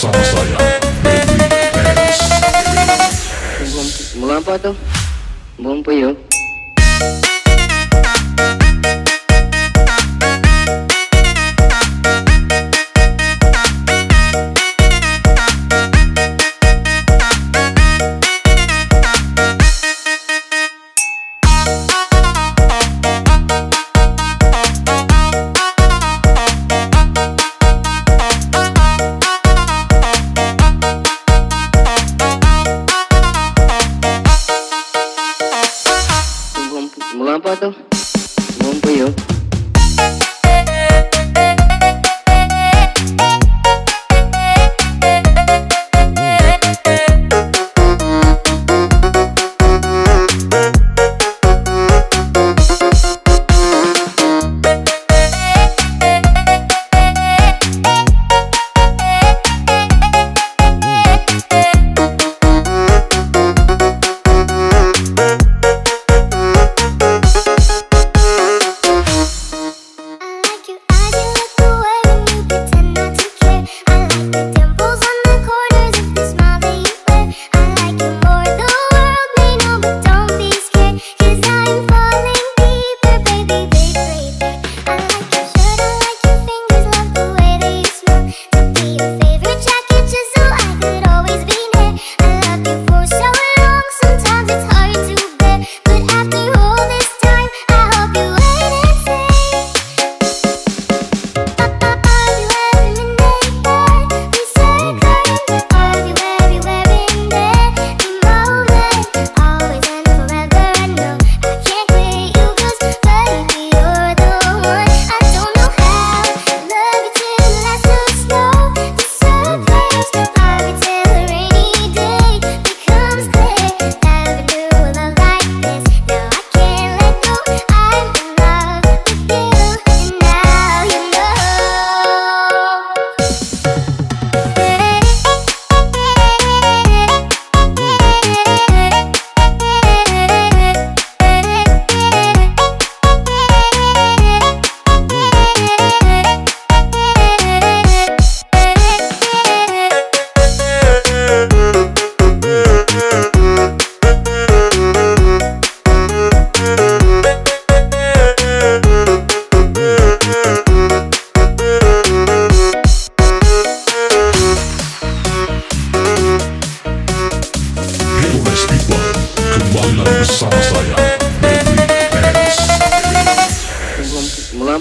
bersama saya Baby Pants Mula pa ito Buong po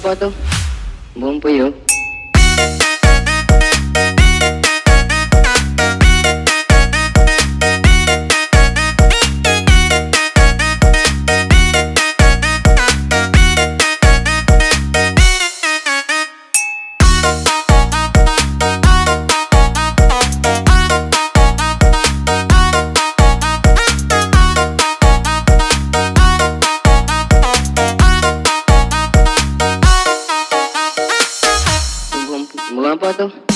photo. Buong puyo. foto.